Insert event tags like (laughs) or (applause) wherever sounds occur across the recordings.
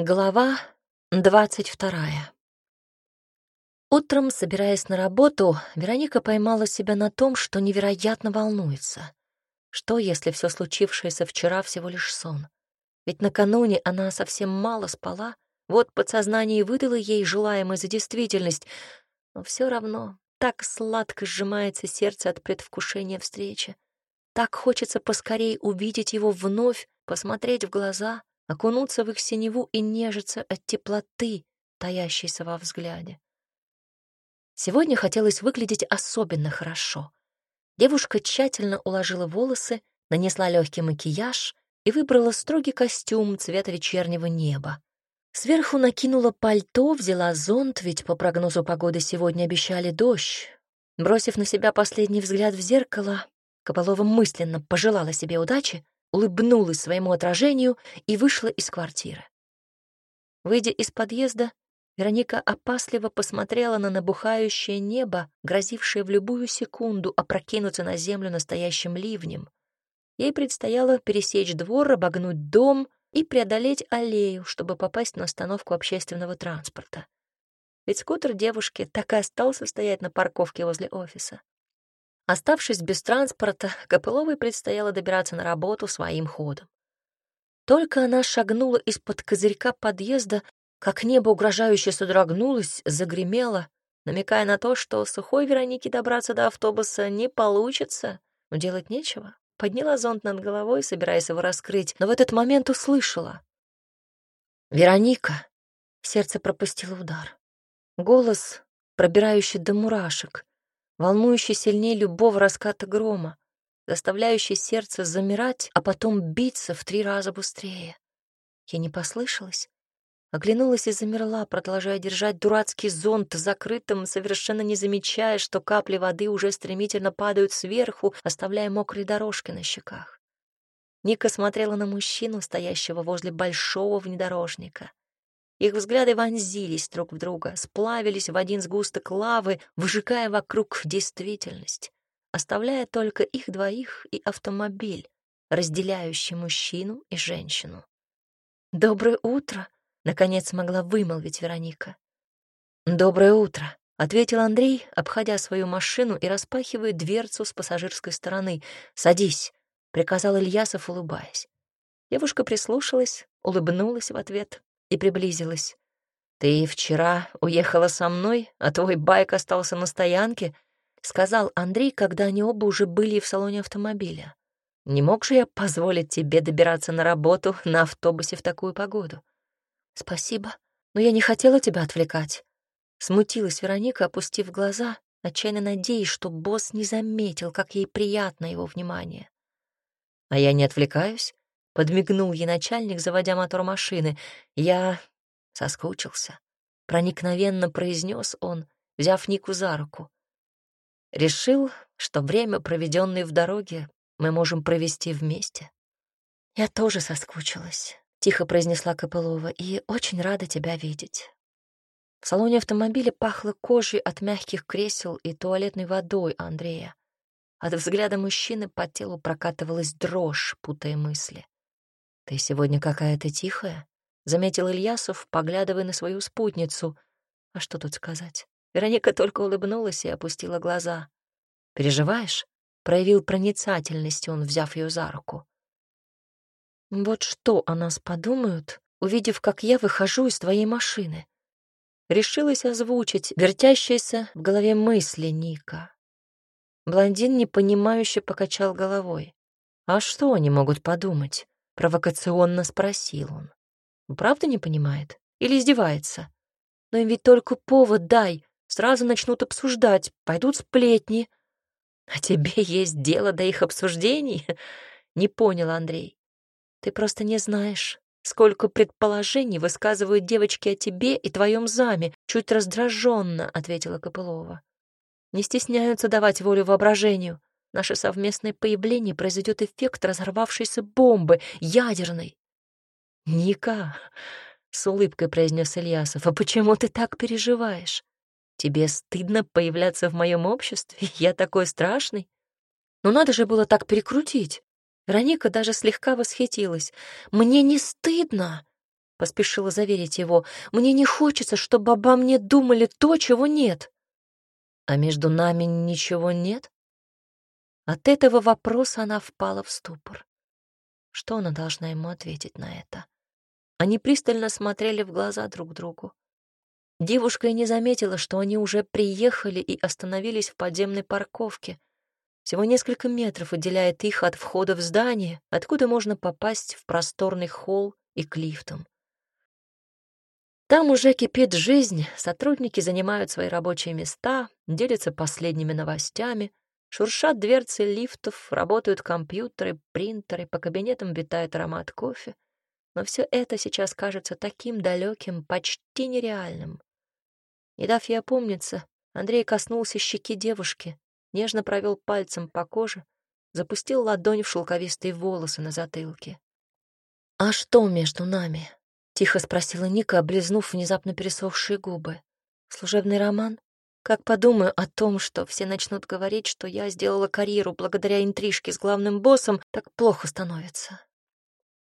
Глава двадцать вторая. Утром, собираясь на работу, Вероника поймала себя на том, что невероятно волнуется. Что, если все случившееся вчера всего лишь сон? Ведь накануне она совсем мало спала, вот подсознание выдало ей желаемое за действительность, но все равно так сладко сжимается сердце от предвкушения встречи. Так хочется поскорей увидеть его вновь, посмотреть в глаза — окунуться в их синеву и нежиться от теплоты, таящейся во взгляде. Сегодня хотелось выглядеть особенно хорошо. Девушка тщательно уложила волосы, нанесла легкий макияж и выбрала строгий костюм цвета вечернего неба. Сверху накинула пальто, взяла зонт, ведь по прогнозу погоды сегодня обещали дождь. Бросив на себя последний взгляд в зеркало, Копылова мысленно пожелала себе удачи, улыбнулась своему отражению и вышла из квартиры. Выйдя из подъезда, Вероника опасливо посмотрела на набухающее небо, грозившее в любую секунду опрокинуться на землю настоящим ливнем. Ей предстояло пересечь двор, обогнуть дом и преодолеть аллею, чтобы попасть на остановку общественного транспорта. Ведь скутер девушки так и остался стоять на парковке возле офиса. Оставшись без транспорта, Копыловой предстояло добираться на работу своим ходом. Только она шагнула из-под козырька подъезда, как небо угрожающе содрогнулось, загремело, намекая на то, что сухой Веронике добраться до автобуса не получится, но делать нечего. Подняла зонт над головой, собираясь его раскрыть, но в этот момент услышала. «Вероника!» Сердце пропустило удар. Голос, пробирающий до мурашек волнующий сильнее любого раската грома, заставляющий сердце замирать, а потом биться в три раза быстрее. Я не послышалась. Оглянулась и замерла, продолжая держать дурацкий зонт закрытым, совершенно не замечая, что капли воды уже стремительно падают сверху, оставляя мокрые дорожки на щеках. Ника смотрела на мужчину, стоящего возле большого внедорожника. Их взгляды вонзились друг в друга, сплавились в один сгусток лавы, выжигая вокруг действительность, оставляя только их двоих и автомобиль, разделяющий мужчину и женщину. «Доброе утро!» — наконец смогла вымолвить Вероника. «Доброе утро!» — ответил Андрей, обходя свою машину и распахивая дверцу с пассажирской стороны. «Садись!» — приказал Ильясов, улыбаясь. Девушка прислушалась, улыбнулась в ответ, и приблизилась. «Ты вчера уехала со мной, а твой байк остался на стоянке», — сказал Андрей, когда они оба уже были в салоне автомобиля. «Не мог же я позволить тебе добираться на работу на автобусе в такую погоду?» «Спасибо, но я не хотела тебя отвлекать». Смутилась Вероника, опустив глаза, отчаянно надеясь, что босс не заметил, как ей приятно его внимание. «А я не отвлекаюсь?» Подмигнул ей начальник, заводя мотор машины. Я соскучился. Проникновенно произнес он, взяв Нику за руку. Решил, что время, проведенное в дороге, мы можем провести вместе. Я тоже соскучилась, тихо произнесла Копылова, и очень рада тебя видеть. В салоне автомобиля пахло кожей от мягких кресел и туалетной водой Андрея. От взгляда мужчины по телу прокатывалась дрожь, путая мысли. «Ты сегодня какая-то тихая», — заметил Ильясов, поглядывая на свою спутницу. А что тут сказать? Вероника только улыбнулась и опустила глаза. «Переживаешь?» — проявил проницательность он, взяв ее за руку. «Вот что о нас подумают, увидев, как я выхожу из твоей машины?» Решилась озвучить вертящиеся в голове мысли Ника. Блондин непонимающе покачал головой. «А что они могут подумать?» Провокационно спросил он. Правда не понимает? Или издевается? Но им ведь только повод дай, сразу начнут обсуждать, пойдут сплетни. А тебе есть дело до их обсуждений? Не понял Андрей. Ты просто не знаешь, сколько предположений высказывают девочки о тебе и твоем заме, чуть раздраженно, ответила Копылова. Не стесняются давать волю воображению. Наше совместное появление произойдет эффект разорвавшейся бомбы, ядерной. «Ника», — с улыбкой произнес Ильясов, «а почему ты так переживаешь? Тебе стыдно появляться в моем обществе? Я такой страшный?» «Ну надо же было так перекрутить». Вероника даже слегка восхитилась. «Мне не стыдно!» поспешила заверить его. «Мне не хочется, чтобы обо мне думали то, чего нет». «А между нами ничего нет?» От этого вопроса она впала в ступор. Что она должна ему ответить на это? Они пристально смотрели в глаза друг другу. Девушка и не заметила, что они уже приехали и остановились в подземной парковке. Всего несколько метров отделяет их от входа в здание, откуда можно попасть в просторный холл и к лифтам. Там уже кипит жизнь, сотрудники занимают свои рабочие места, делятся последними новостями, шуршат дверцы лифтов, работают компьютеры, принтеры, по кабинетам витает аромат кофе. Но все это сейчас кажется таким далеким, почти нереальным. Не дав ей опомниться, Андрей коснулся щеки девушки, нежно провел пальцем по коже, запустил ладонь в шелковистые волосы на затылке. «А что между нами?» — тихо спросила Ника, облизнув внезапно пересохшие губы. «Служебный роман? Как подумаю о том, что все начнут говорить, что я сделала карьеру благодаря интрижке с главным боссом, так плохо становится».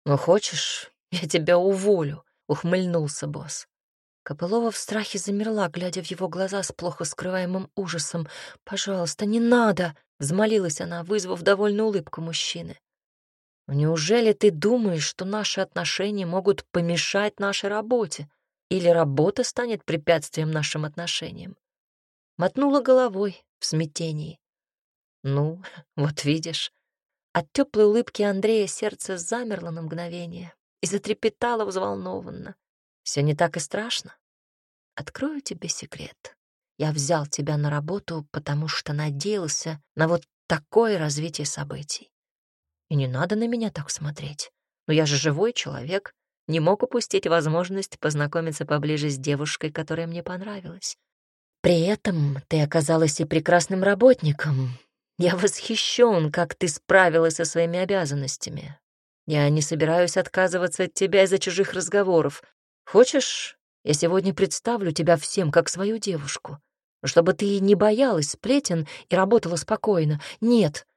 «Ну, хочешь, я тебя уволю», — ухмыльнулся босс. Копылова в страхе замерла, глядя в его глаза с плохо скрываемым ужасом. «Пожалуйста, не надо!» — взмолилась она, вызвав довольную улыбку мужчины. «Неужели ты думаешь, что наши отношения могут помешать нашей работе? Или работа станет препятствием нашим отношениям?» Мотнула головой в смятении. «Ну, (laughs) вот видишь». От теплой улыбки Андрея сердце замерло на мгновение и затрепетало взволнованно. Все не так и страшно. Открою тебе секрет. Я взял тебя на работу, потому что надеялся на вот такое развитие событий. И не надо на меня так смотреть. Но я же живой человек, не мог упустить возможность познакомиться поближе с девушкой, которая мне понравилась. При этом ты оказалась и прекрасным работником. Я восхищен, как ты справилась со своими обязанностями. Я не собираюсь отказываться от тебя из-за чужих разговоров. Хочешь, я сегодня представлю тебя всем как свою девушку, чтобы ты не боялась сплетен и работала спокойно. Нет,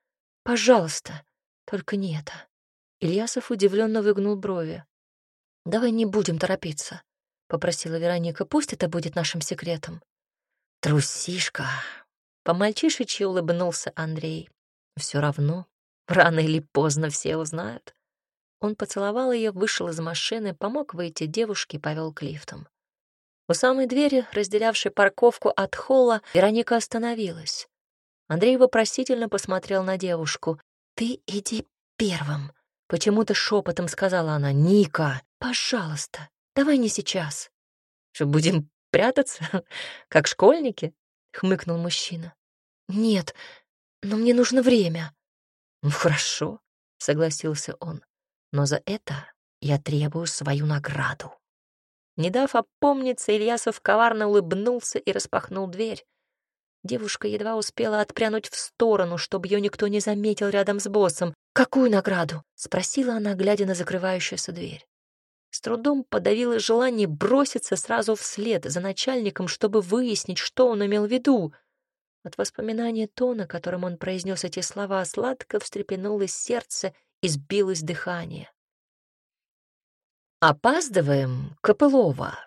пожалуйста, только не это. Ильясов удивленно выгнул брови. «Давай не будем торопиться», — попросила Вероника. «Пусть это будет нашим секретом». «Трусишка!» — по-мальчишечи улыбнулся Андрей. «Все равно, рано или поздно все узнают». Он поцеловал ее, вышел из машины, помог выйти девушке и повел к лифтам. У самой двери, разделявшей парковку от холла, Вероника остановилась. Андрей вопросительно посмотрел на девушку. «Ты иди первым», — почему-то шепотом сказала она. «Ника, пожалуйста, давай не сейчас». «Что, будем прятаться, (laughs) как школьники?» — хмыкнул мужчина. «Нет, но мне нужно время». «Ну, хорошо», — согласился он но за это я требую свою награду. Не дав опомниться, Ильясов коварно улыбнулся и распахнул дверь. Девушка едва успела отпрянуть в сторону, чтобы ее никто не заметил рядом с боссом. «Какую награду?» — спросила она, глядя на закрывающуюся дверь. С трудом подавила желание броситься сразу вслед за начальником, чтобы выяснить, что он имел в виду. От воспоминания тона, которым он произнес эти слова, сладко встрепенулось сердце и сбилось дыхание. «Опаздываем, Копылова!»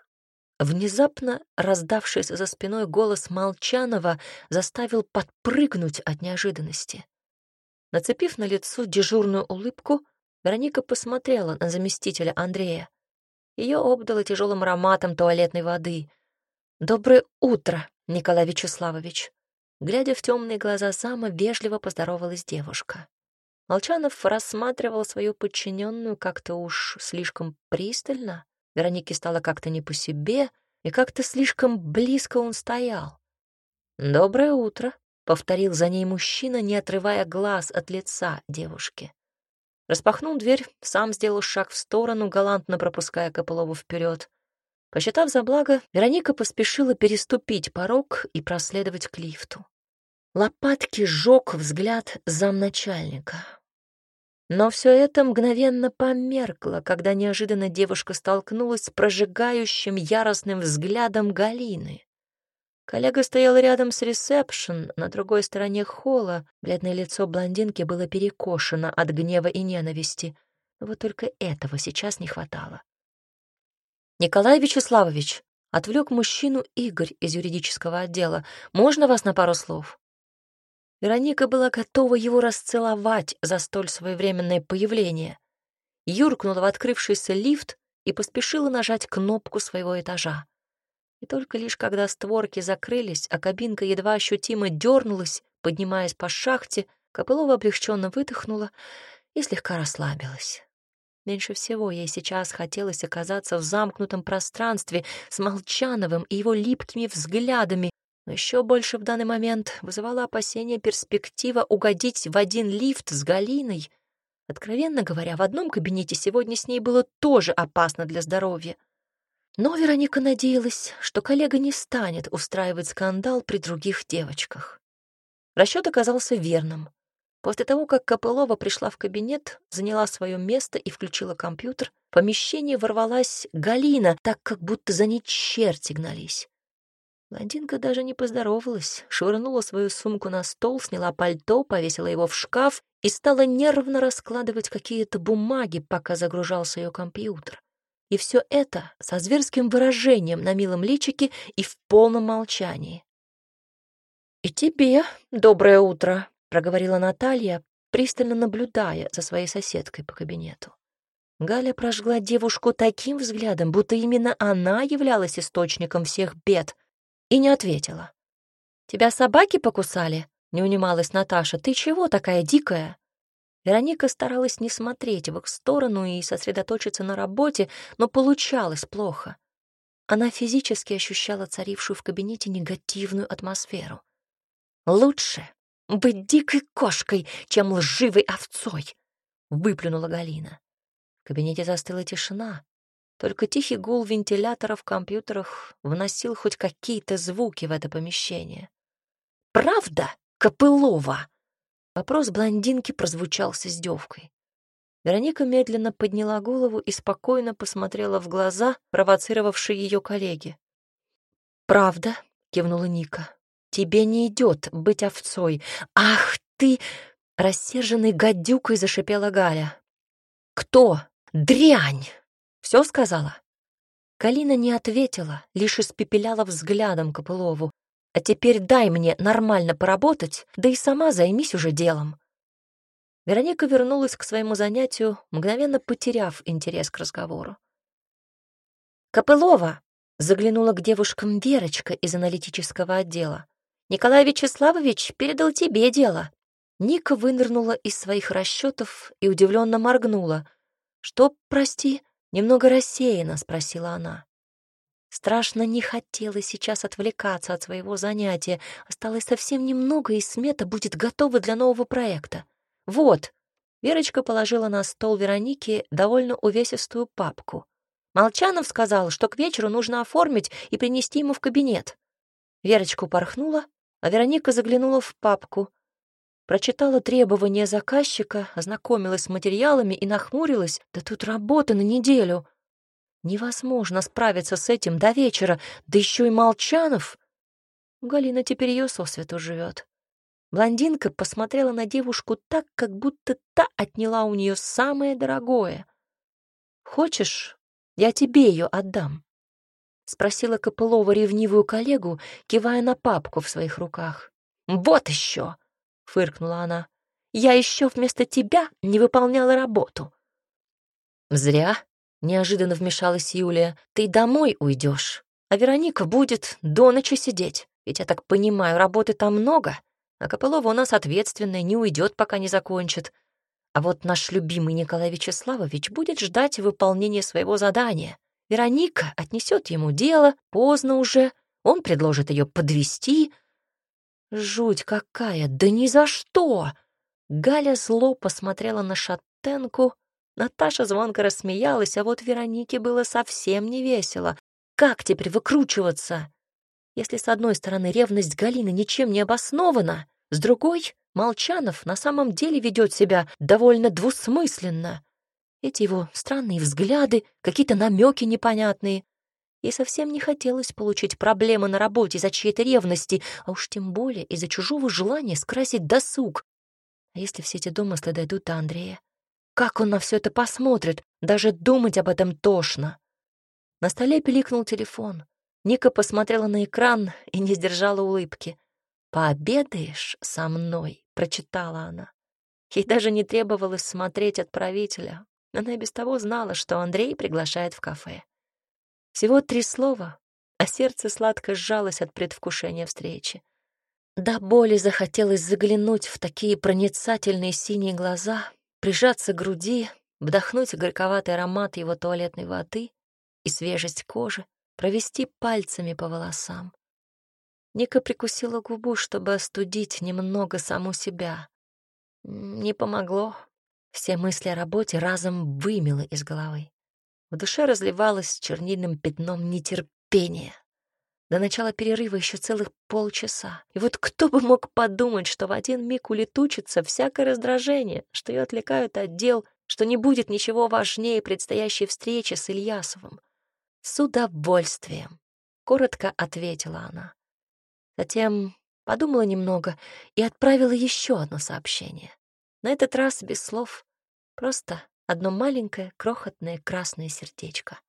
Внезапно раздавшийся за спиной голос Молчанова заставил подпрыгнуть от неожиданности. Нацепив на лицо дежурную улыбку, Вероника посмотрела на заместителя Андрея. Ее обдало тяжелым ароматом туалетной воды. «Доброе утро, Николай Вячеславович!» Глядя в темные глаза зама, вежливо поздоровалась девушка. Молчанов рассматривал свою подчиненную как-то уж слишком пристально. Веронике стало как-то не по себе, и как-то слишком близко он стоял. «Доброе утро», — повторил за ней мужчина, не отрывая глаз от лица девушки. Распахнул дверь, сам сделал шаг в сторону, галантно пропуская Копылову вперед. Посчитав за благо, Вероника поспешила переступить порог и проследовать к лифту. Лопатки сжег взгляд замначальника. Но все это мгновенно померкло, когда неожиданно девушка столкнулась с прожигающим яростным взглядом Галины. Коллега стоял рядом с ресепшн, на другой стороне холла. Бледное лицо блондинки было перекошено от гнева и ненависти. Вот только этого сейчас не хватало. Николай Вячеславович, отвлек мужчину Игорь из юридического отдела. Можно вас на пару слов? Вероника была готова его расцеловать за столь своевременное появление. Юркнула в открывшийся лифт и поспешила нажать кнопку своего этажа. И только лишь когда створки закрылись, а кабинка едва ощутимо дернулась, поднимаясь по шахте, Копылова облегченно выдохнула и слегка расслабилась. Меньше всего ей сейчас хотелось оказаться в замкнутом пространстве с Молчановым и его липкими взглядами, но еще больше в данный момент вызывала опасение перспектива угодить в один лифт с Галиной. Откровенно говоря, в одном кабинете сегодня с ней было тоже опасно для здоровья. Но Вероника надеялась, что коллега не станет устраивать скандал при других девочках. Расчет оказался верным. После того, как Копылова пришла в кабинет, заняла свое место и включила компьютер, в помещение ворвалась Галина, так как будто за ней черти гнались. Блондинка даже не поздоровалась, швырнула свою сумку на стол, сняла пальто, повесила его в шкаф и стала нервно раскладывать какие-то бумаги, пока загружался ее компьютер. И все это со зверским выражением на милом личике и в полном молчании. «И тебе доброе утро», проговорила Наталья, пристально наблюдая за своей соседкой по кабинету. Галя прожгла девушку таким взглядом, будто именно она являлась источником всех бед, и не ответила. «Тебя собаки покусали?» — не унималась Наташа. «Ты чего такая дикая?» Вероника старалась не смотреть в их сторону и сосредоточиться на работе, но получалось плохо. Она физически ощущала царившую в кабинете негативную атмосферу. Лучше быть дикой кошкой, чем лживой овцой!» — выплюнула Галина. В кабинете застыла тишина. Только тихий гул вентиляторов в компьютерах вносил хоть какие-то звуки в это помещение. «Правда, Копылова?» Вопрос блондинки прозвучал с издевкой. Вероника медленно подняла голову и спокойно посмотрела в глаза, провоцировавшие ее коллеги. «Правда?» — кивнула Ника. Тебе не идет быть овцой. Ах ты!» Рассерженной гадюкой зашипела Галя. «Кто? Дрянь!» «Все сказала?» Калина не ответила, лишь испепеляла взглядом Копылову. «А теперь дай мне нормально поработать, да и сама займись уже делом». Вероника вернулась к своему занятию, мгновенно потеряв интерес к разговору. «Копылова!» — заглянула к девушкам Верочка из аналитического отдела. Николай Вячеславович передал тебе дело». Ника вынырнула из своих расчетов и удивленно моргнула. «Что, прости?» — немного рассеяно спросила она. Страшно не хотела сейчас отвлекаться от своего занятия. Осталось совсем немного, и смета будет готова для нового проекта. Вот. Верочка положила на стол Вероники довольно увесистую папку. Молчанов сказал, что к вечеру нужно оформить и принести ему в кабинет. Верочка упорхнула, а Вероника заглянула в папку, прочитала требования заказчика, ознакомилась с материалами и нахмурилась. Да тут работа на неделю. Невозможно справиться с этим до вечера, да еще и Молчанов. Галина теперь ее сосвету живет. Блондинка посмотрела на девушку так, как будто та отняла у нее самое дорогое. «Хочешь, я тебе ее отдам?» — спросила Копылова ревнивую коллегу, кивая на папку в своих руках. «Вот еще!» — фыркнула она. «Я еще вместо тебя не выполняла работу». «Зря», — неожиданно вмешалась Юлия, — «ты домой уйдешь, а Вероника будет до ночи сидеть. Ведь я так понимаю, работы там много, а Копылова у нас ответственная, не уйдет, пока не закончит. А вот наш любимый Николай Вячеславович будет ждать выполнения своего задания. Вероника отнесет ему дело, поздно уже, он предложит ее подвести. Жуть какая, да ни за что! Галя зло посмотрела на шатенку, Наташа звонко рассмеялась, а вот Веронике было совсем не весело. Как теперь выкручиваться? Если с одной стороны ревность Галины ничем не обоснована, с другой — Молчанов на самом деле ведет себя довольно двусмысленно. Эти его странные взгляды, какие-то намеки непонятные. Ей совсем не хотелось получить проблемы на работе из-за чьей-то ревности, а уж тем более из-за чужого желания скрасить досуг. А если все эти домыслы дойдут до Андрея? Как он на все это посмотрит? Даже думать об этом тошно. На столе пиликнул телефон. Ника посмотрела на экран и не сдержала улыбки. «Пообедаешь со мной?» — прочитала она. Ей даже не требовалось смотреть отправителя. Она и без того знала, что Андрей приглашает в кафе. Всего три слова, а сердце сладко сжалось от предвкушения встречи. До боли захотелось заглянуть в такие проницательные синие глаза, прижаться к груди, вдохнуть горьковатый аромат его туалетной воды и свежесть кожи, провести пальцами по волосам. Ника прикусила губу, чтобы остудить немного саму себя. Не помогло. Все мысли о работе разом вымело из головы. В душе разливалось чернильным пятном нетерпение. До начала перерыва еще целых полчаса. И вот кто бы мог подумать, что в один миг улетучится всякое раздражение, что ее отвлекают от дел, что не будет ничего важнее предстоящей встречи с Ильясовым. «С удовольствием», — коротко ответила она. Затем подумала немного и отправила еще одно сообщение. На этот раз без слов, просто одно маленькое крохотное красное сердечко.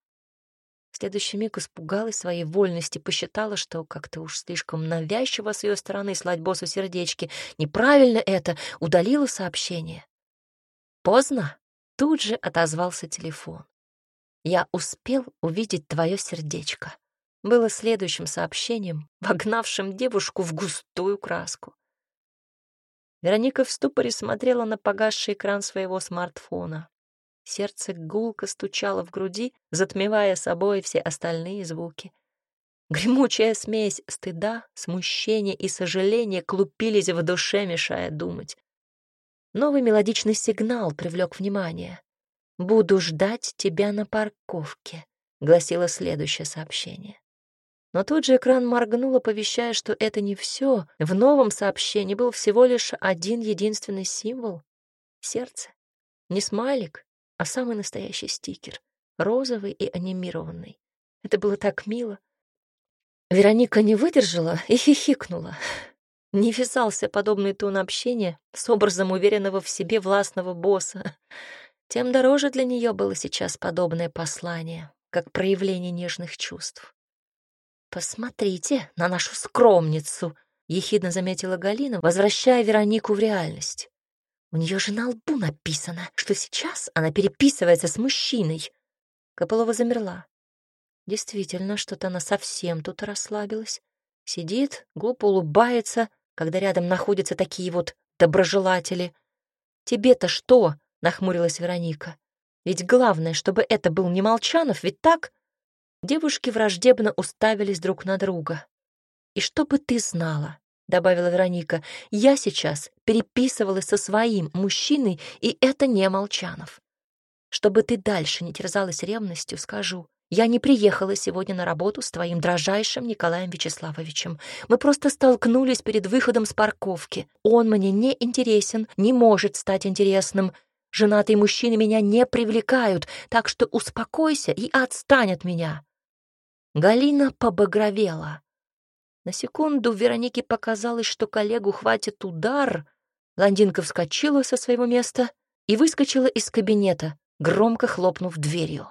Следующий миг испугалась своей вольности, посчитала, что как-то уж слишком навязчиво с ее стороны слать боссу сердечки. Неправильно это, удалила сообщение. Поздно, тут же отозвался телефон. Я успел увидеть твое сердечко. Было следующим сообщением, вогнавшим девушку в густую краску. Вероника в ступоре смотрела на погасший экран своего смартфона. Сердце гулко стучало в груди, затмевая собой все остальные звуки. Гремучая смесь стыда, смущения и сожаления клупились в душе, мешая думать. Новый мелодичный сигнал привлек внимание. «Буду ждать тебя на парковке», — гласило следующее сообщение. Но тут же экран моргнул, оповещая, что это не все. В новом сообщении был всего лишь один единственный символ — сердце. Не смайлик, а самый настоящий стикер, розовый и анимированный. Это было так мило. Вероника не выдержала и хихикнула. (laughs) Не вязался подобный тон общения с образом уверенного в себе властного босса тем дороже для нее было сейчас подобное послание, как проявление нежных чувств. «Посмотрите на нашу скромницу», — ехидно заметила Галина, возвращая Веронику в реальность. «У нее же на лбу написано, что сейчас она переписывается с мужчиной». Копылова замерла. Действительно, что-то она совсем тут расслабилась. Сидит, глупо улыбается, когда рядом находятся такие вот доброжелатели. «Тебе-то что?» — нахмурилась Вероника. «Ведь главное, чтобы это был не Молчанов, ведь так?» Девушки враждебно уставились друг на друга. «И чтобы ты знала», — добавила Вероника, — «я сейчас переписывалась со своим мужчиной, и это не Молчанов. Чтобы ты дальше не терзалась ревностью, скажу, я не приехала сегодня на работу с твоим дрожайшим Николаем Вячеславовичем. Мы просто столкнулись перед выходом с парковки. Он мне не интересен, не может стать интересным. Женатые мужчины меня не привлекают, так что успокойся и отстань от меня». Галина побагровела. На секунду Веронике показалось, что коллегу хватит удар. Блондинка вскочила со своего места и выскочила из кабинета, громко хлопнув дверью.